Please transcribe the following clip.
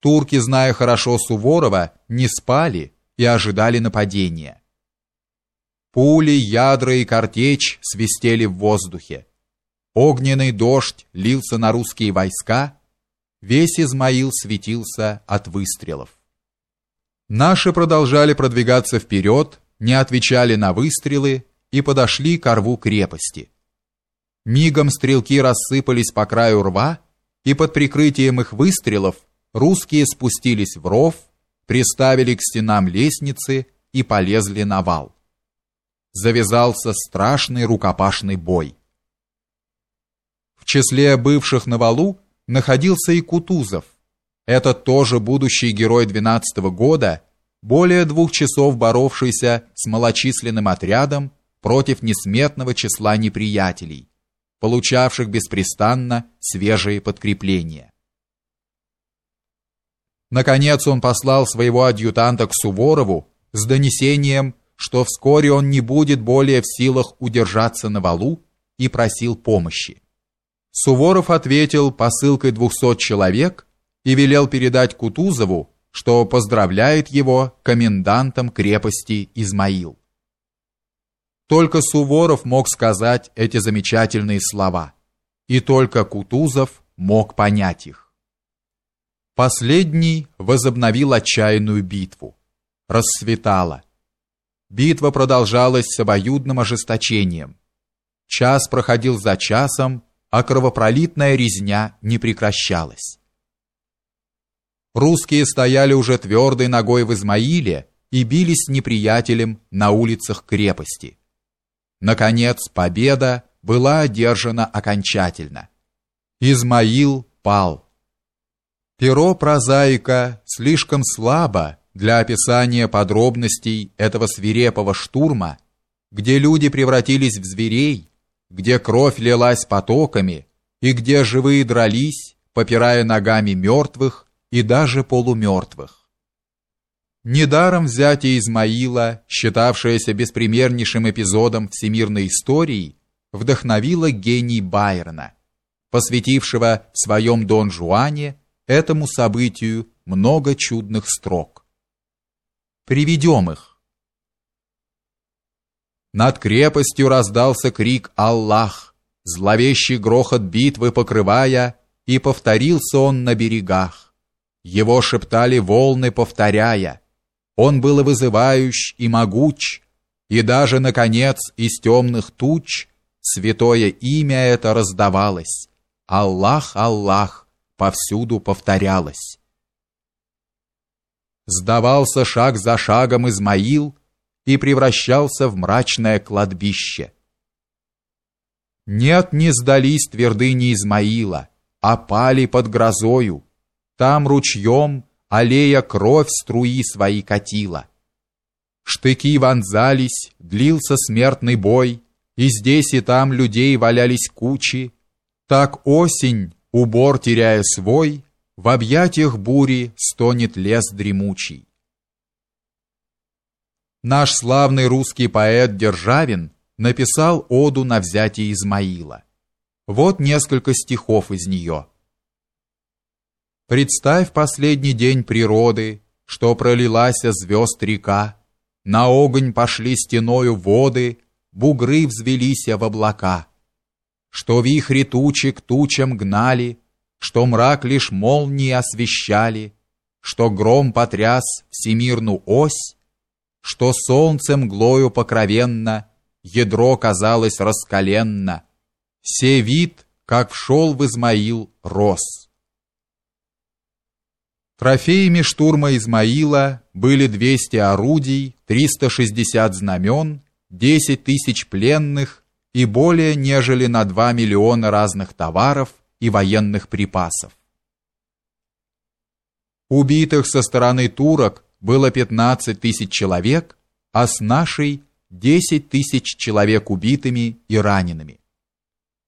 Турки, зная хорошо Суворова, не спали и ожидали нападения. Пули, ядра и картечь свистели в воздухе. Огненный дождь лился на русские войска, весь Измаил светился от выстрелов. Наши продолжали продвигаться вперед, не отвечали на выстрелы и подошли к рву крепости. Мигом стрелки рассыпались по краю рва, и под прикрытием их выстрелов русские спустились в ров, приставили к стенам лестницы и полезли на вал. Завязался страшный рукопашный бой. В числе бывших на валу находился и Кутузов. Этот тоже будущий герой 12 -го года, более двух часов боровшийся с малочисленным отрядом против несметного числа неприятелей, получавших беспрестанно свежие подкрепления. Наконец он послал своего адъютанта к Суворову с донесением, что вскоре он не будет более в силах удержаться на валу и просил помощи. Суворов ответил посылкой 200 человек и велел передать Кутузову, что поздравляет его комендантом крепости Измаил. Только Суворов мог сказать эти замечательные слова, и только Кутузов мог понять их. Последний возобновил отчаянную битву. Рассветало. Битва продолжалась с обоюдным ожесточением. Час проходил за часом, а кровопролитная резня не прекращалась. Русские стояли уже твердой ногой в Измаиле и бились с неприятелем на улицах крепости. Наконец, победа была одержана окончательно. Измаил пал. Перо прозаика слишком слабо для описания подробностей этого свирепого штурма, где люди превратились в зверей, где кровь лилась потоками и где живые дрались, попирая ногами мертвых и даже полумертвых. Недаром взятие Измаила, считавшееся беспримернейшим эпизодом всемирной истории, вдохновило гений Байрона, посвятившего в своем Дон Жуане этому событию много чудных строк. Приведем их. Над крепостью раздался крик «Аллах!», зловещий грохот битвы покрывая, и повторился он на берегах. Его шептали волны, повторяя. Он был вызывающ и могуч, и даже, наконец, из темных туч святое имя это раздавалось. Аллах, Аллах, повсюду повторялось. Сдавался шаг за шагом Измаил и превращался в мрачное кладбище. Нет, не сдались твердыни Измаила, а пали под грозою. Там ручьем, аллея кровь струи свои катила. Штыки вонзались, длился смертный бой, и здесь и там людей валялись кучи. Так осень Убор, теряя свой, в объятиях бури стонет лес дремучий. Наш славный русский поэт Державин написал оду на взятие Измаила. Вот несколько стихов из нее. Представь последний день природы, что пролилась звезд река, на огонь пошли стеною воды, бугры взвелись в облака что вихри тучек тучам гнали, что мрак лишь молнии освещали, что гром потряс всемирну ось, что солнцем глою покровенно ядро казалось раскаленно, все вид, как вшел в Измаил, рос. Трофеями штурма Измаила были 200 орудий, 360 знамен, 10 тысяч пленных и более нежели на 2 миллиона разных товаров и военных припасов. Убитых со стороны турок было 15 тысяч человек, а с нашей 10 тысяч человек убитыми и ранеными.